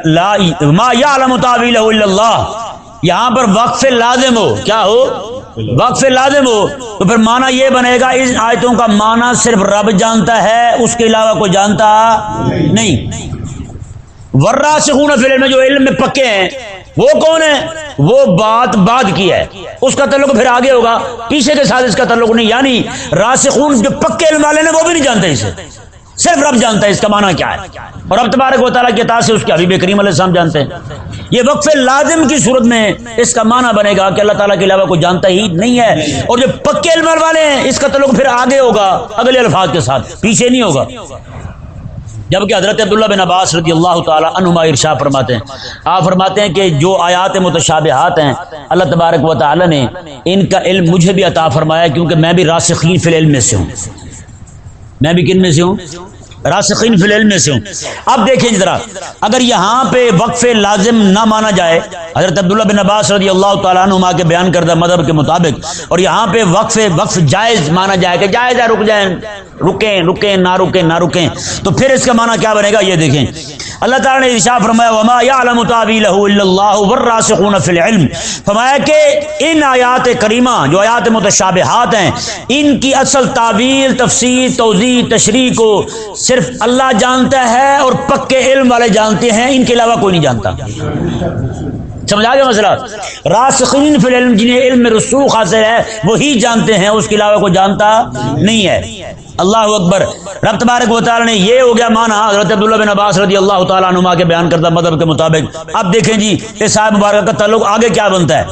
لا ما یعلم تعویلہ الا اللہ، یہاں پر وقف لازم ہو۔ کیا ہو؟ وقف لازم ہو۔ تو پھر معنی یہ بنے گا، اس آیتوں کا معنی صرف رب جانتا ہے، اس کے علاوہ کوئی جانتا نہیں۔ ورہ سے خون میں جو علم میں پکے ہیں وہ کون ہے؟ وہ بات بعد کی ہے۔ اس کا تعلق پھر آگے ہوگا۔ پیچھے کے ساتھ اس کا تعلق نہیں یعنی راسخون جو پکے علم والے نے وہ بھی نہیں جانتے اسے۔ صرف رب جانتا ہے اس کا معنی کیا ہے۔ اور اب تبارک و تعالیٰ کے تاثر اس کے حبیب کریم علیہ السلام جانتے ہیں۔ یہ وقف لازم کی صورت میں اس کا معنی بنے گا کہ اللہ تعالیٰ کے علاوہ کوئی جانتا ہی نہیں ہے۔ اور جو پکے علم والے ہیں، اس کا تعلق پھر آگے ہوگا، اگلے الفاظ کے ساتھ، پیچھے نہیں ہوگا۔ جبکہ حضرت عبداللہ بن عباس رضی اللہ تعالیٰ عنما ارشا فرماتے ہیں۔ آپ فرماتے ہیں کہ جو آیات متشابہات ہیں، اللہ تبارک و تعالیٰ نے ان کا علم مجھے بھی عطا فرمایا کیونکہ میں بھی راسخین فی العلم میں سے ہوں۔ میں بھی کن میں سے ہوں؟ راسخین فی العلم میں سے ہوں۔ اب دیکھیں جی ذرا، اگر یہاں پہ وقف لازم نہ مانا جائے، حضرت عبداللہ بن عباس رضی اللہ تعالیٰ عنہ کے بیان کردہ مذہب کے مطابق، اور یہاں پہ وقف وقف جائز مانا جائے کہ جائز ہے، رک جائیں، رکیں رکیں، نہ رکیں نہ رکیں، تو پھر اس کا معنی کیا بنے گا؟ یہ دیکھیں۔ اللہ تعالیٰ نے ارشاد فرمایا، وما يعلم تاويله الا الله والراسخون في العلم۔ فرمایا کہ ان آیات کریمہ، جو آیات متشابہات ہیں، ان کی اصل تعبیر تفسیر، توضیح، تشریح کو صرف اللہ جانتا ہے اور پکے علم والے جانتے ہیں، ان کے علاوہ کوئی نہیں جانتا۔ سمجھا گیا مسئلہ؟ راسخین فی العلم جنہیں علم میں رسوخ حاصل ہے، وہی جانتے ہیں، اس کے علاوہ کوئی جانتا نہیں ہے۔ اللہ اکبر۔ رب تبارک و تعالی نے یہ ہو گیا مانا حضرت عبداللہ بن عباس رضی اللہ تعالیٰ عنہ کے بیان کردہ مذہب کے مطابق۔ اب دیکھیں جی اس صاحب مبارک کا تعلق آگے کیا بنتا ہے؟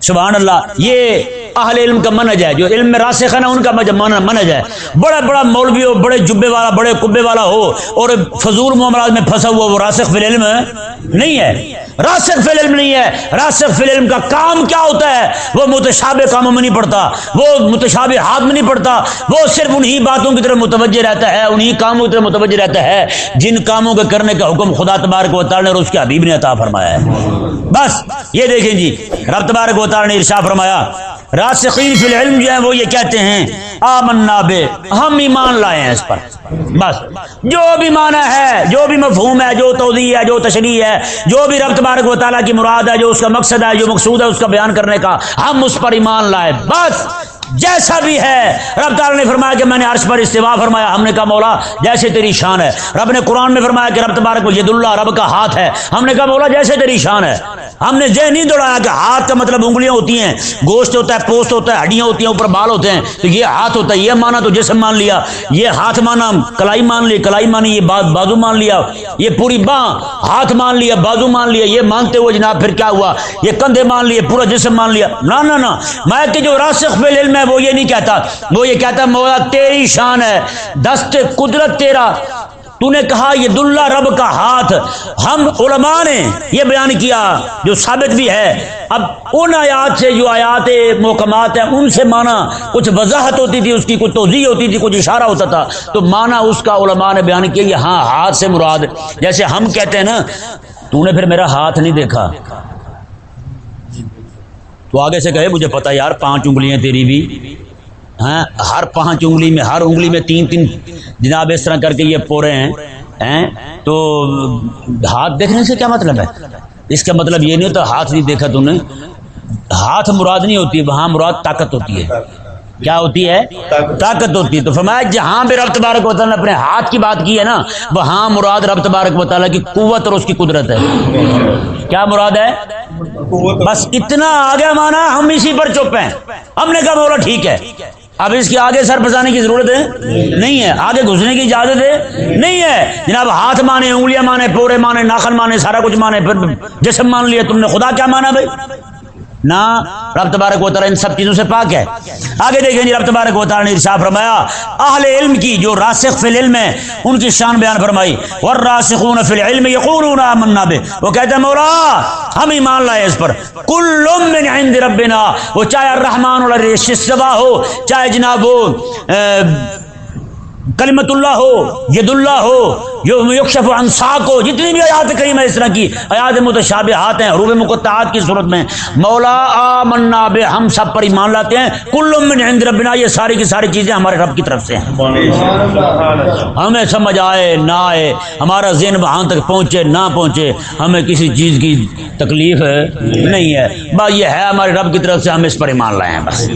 سبحان اللہ، یہ اہل علم کا منج ہے، جو علم میں راسخ ہے نا ان کا منج ہے۔ بڑا بڑا مولوی ہو، بڑے جبے والا، بڑے کبے والا ہو، اور فضول معاملات میں پھنسا ہوا وہ راسخ فی العلم نہیں ہے۔ راسخ فی العلم نہیں ہے۔ راسخ فی العلم کا کام کیا ہوتا ہے؟ وہ متشاب کاموں میں نہیں پڑتا۔ وہ متشاب ہاتھ میں نہیں پڑتا۔ وہ صرف انہی باتوں کی طرف متوجہ رہتا ہے، انہی کاموں کی طرف متوجہ رہتا ہے، جن کاموں کے کرنے کا حکم خدا تبارک و تعالی نے اور اس کے حبیب نے عطا فرمایا ہے۔ بس، یہ دیکھیں جی رب تبارک و تعالی نے ارشا فرمایا راسخین فی العلم جو ہیں وہ یہ کہتے ہیں، آمنا بے، ہم ایمان لائے ہیں اس پر۔ بس، جو بھی معنی ہے، جو بھی مفہوم ہے، جو توضیح ہے، جو تشریح ہے، جو بھی رب تبارک و تعالیٰ کی مراد ہے، جو اس کا مقصد ہے، جو مقصود ہے، اس کا بیان کرنے کا، ہم اس پر ایمان لائے۔ بس جیسا بھی ہے، رب تعالیٰ نے فرمایا کہ میں نے عرش پر استوا فرمایا۔ ہم نے کہا، مولا، جیسے تیری شان ہے۔ رب نے قرآن میں فرمایا کہ رب تبارک ید اللہ رب کا ہاتھ ہے۔ ہم نے کہا، مولا، جیسے تیری شان ہے۔ ہم نے ذہن نہیں دوڑایا کہ ہاتھ کا مطلب انگلیاں ہوتی ہیں، گوشت ہوتا ہے پوسٹ ہوتا ہے، ہڈیاں ہوتی ہیں، اوپر بال ہوتے ہیں۔ تو یہ ہاتھ ہوتا ہے، یہ مانا تو جسم مان لیا۔ یہ ہاتھ مانا کلائی مان لی، کلائی مانی یہ بازو مان لیا۔ یہ پوری باں ہاتھ مان لیا، بازو مان لیا۔ یہ مانتے ہوئے جناب پھر کیا ہوا؟ یہ کندھے مان لیے، پورا جسم مان لیا۔ نہ میں کہ جو راسخ فی العلم ہے وہ یہ نہیں کہتا، وہ یہ کہتا مولا تیری شان ہے، دست قدرت تیرا۔ تو نے کہا، یہ دلہ رب کا ہاتھ۔ ہم علماء نے یہ بیان کیا، جو ثابت بھی ہے۔ اب ان آیات سے جو آیات محکمات ہیں، ان سے مانا کچھ وضاحت ہوتی تھی، اس کی کچھ توضیع ہوتی تھی، کچھ اشارہ ہوتا تھا۔ تو مانا اس کا علماء نے بیان کیا، یہ ہاں ہاتھ سے مراد۔ جیسے ہم کہتے ہیں نا تو نے پھر میرا ہاتھ نہیں دیکھا۔ وہ آگے سے کہے، مجھے پتا یار، پانچ انگلیاں تیری بھی۔ ہاں ہر پانچ انگلی میں، ہر انگلی میں تین تین جناب اس طرح کر کے یہ پورے ہیں۔ ہاں، تو ہاتھ دیکھنے سے کیا مطلب ہے؟ اس کا مطلب یہ نہیں ہوتا، ہاتھ نہیں دیکھا تم نے۔ ہاتھ مراد نہیں ہوتی، وہاں مراد طاقت ہوتی ہے۔ کیا ہوتی ہے؟ طاقت ہوتی ہے۔ تو فرمایا جہاں بھی رب تبارک وطالعہ نے اپنے ہاتھ کی بات کی ہے نا، وہاں مراد رب تبارک وطالعہ کی قوت اور اس کی قدرت ہے۔ کیا مراد ہے؟ بس اتنا آگے مانا، ہم اسی پر چپ ہیں۔ ہم نے کہا، بولا ٹھیک ہے۔ اب اس کے آگے سر پھنسانے کی ضرورت ہے؟ نہیں ہے۔ آگے گھسنے کی اجازت ہے؟ نہیں ہے۔ جناب، ہاتھ مانے، انگلیاں مانے، پورے مانے، ناخن مانے، سارا کچھ مانے، پھر جسم مان لیا، تم نے خدا کیا مانا بھائی؟ نہ رب تبارک و تعالیٰ ان سب چیزوں سے پاک ہے۔ آگے دیکھیں جی رب تبارک و تعالیٰ نے ارشاد فرمایا، اہل علم کی جو راسخ فی العلم ہے ان کی شان بیان فرمائی۔ والراسخون فی العلم یقولون آمنا بے وہ کہتے ہیں، مولا، ہم ایمان لائے اس پر۔ کل من عند ربنا۔ وہ چاہے الرحمن الرحیم السوا ہو، چاہے جناب وہ کلمت اللہ ہو، ید اللہ ہو یکشف انساک ہو۔ جتنی بھی آیات کریم ہے اس طرح کی آیات متشابہات ہیں، حروف مقطعات کی صورت میں مولا آمنا بے ہم سب پر ایمان لاتے ہیں۔ کل من عند ربنا، یہ ساری کی ساری چیزیں ہمارے رب کی طرف سے ہیں۔ ہمیں سمجھ آئے، نہ آئے، ہمارا ذہن وہاں تک پہنچے، نہ پہنچے، ہمیں کسی چیز کی تکلیف نہیں ہے۔ بس یہ ہے، ہمارے رب کی طرف سے ہم اس پر ایمان لائے ہیں، بس۔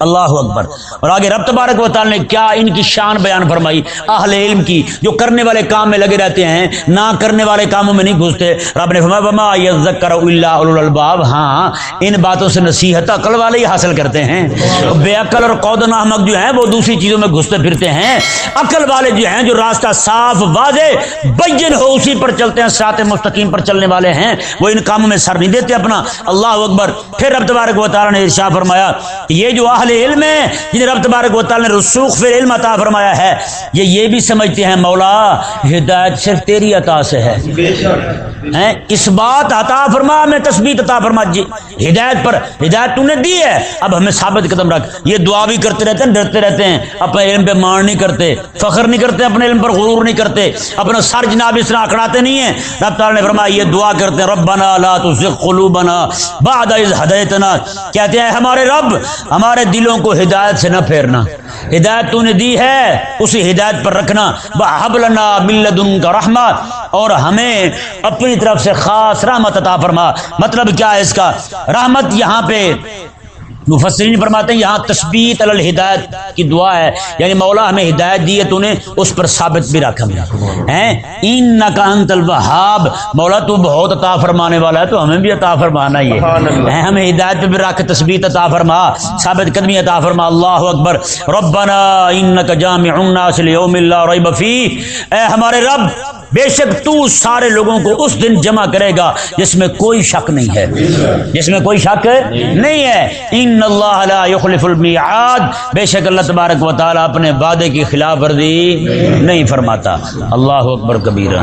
اللہ اکبر۔ اور آگے رب تبارک و تعالی نے کیا ان کی شان بیان فرمائی، اہل علم کی، جو کرنے والے کام میں لگے رہتے ہیں، نہ کرنے والے کاموں میں نہیں گھستے۔ رب نے فرمایا، وما یذکر الا اولو ہاں ان باتوں سے نصیحت عقل والے ہی حاصل کرتے ہیں۔ بے عقل اور قود احمق جو ہیں، وہ دوسری چیزوں میں گھستے پھرتے ہیں۔ عقل والے جو ہیں، جو راستہ صاف، واضح، بین ہو، اسی پر چلتے ہیں سرات مستقیم پر چلنے والے ہیں۔ وہ ان کاموں میں سر نہیں دیتے اپنا۔ اللہ اکبر۔ پھر رب تبارک و تعالی نے ارشاد فرمایا، یہ جو اہل اہل علم ہیں، جنہیں رب تبارک و تعالی نے رسوخ فی علم عطا فرمایا ہے۔ یہ یہ بھی سمجھتے ہیں، مولا، ہدایت صرف تیری عطا سے ہے۔ اس بات عطا فرما ہمیں تثبیت عطا فرما۔ جی ہدایت پر ہدایت تو نے دی ہے، اب ہمیں ثابت قدم رکھ۔ یہ دعا بھی کرتے رہتے ہیں، ڈرتے رہتے ہیں۔ اپنے علم پہ مان نہیں کرتے، فخر نہیں کرتے، اپنے علم پر غرور نہیں کرتے۔ اپنا سر جناب اس طرح اکڑاتے نہیں ہیں۔ رب تعالیٰ نے فرمایا، یہ دعا کرتے ہیں، ربنا لا تزغ قلوبنا بعد اذ ہدیتنا کہتے ہیں، ہمارے رب، ہمارے دلوں کو ہدایت سے نہ پھیرنا۔ ہدایت تو نے دی ہے، اسی ہدایت پر رکھنا۔ بحب لنا کا رحمت اور ہمیں اپنی طرف سے خاص رحمت عطا فرما۔ مطلب کیا ہے اس کا؟ رحمت یہاں پہ مفسرین فرماتے ہیں یہاں تثبیت علی ہدایت کی دعا ہے۔ یعنی مولا ہمیں ہدایت دی ہے تو نے اس پر ثابت بھی رکھا۔ ہیں؟ ان کا انت الوہاب۔ مولا تو بہت عطا فرمانے والا ہے تو ہمیں بھی عطا فرمانا ہی ہے۔ ہمیں ہدایت پہ بھی رکھ تثبیت عطا فرما۔ ثابت قدمی عطا فرما اللہ اکبر۔ ربنا انک جامع الناس لیوم لا ریب فیہ۔ اے ہمارے رب بے شک تو سارے لوگوں کو اس دن جمع کرے گا جس میں کوئی شک نہیں ہے۔ جس میں کوئی شک نہیں ہے۔ ان اللہ لا یخلف المیعاد بے شک اللہ تبارک و تعالی اپنے وعدے کی خلاف ورزی نہیں فرماتا۔ اللہ اکبر کبیرہ۔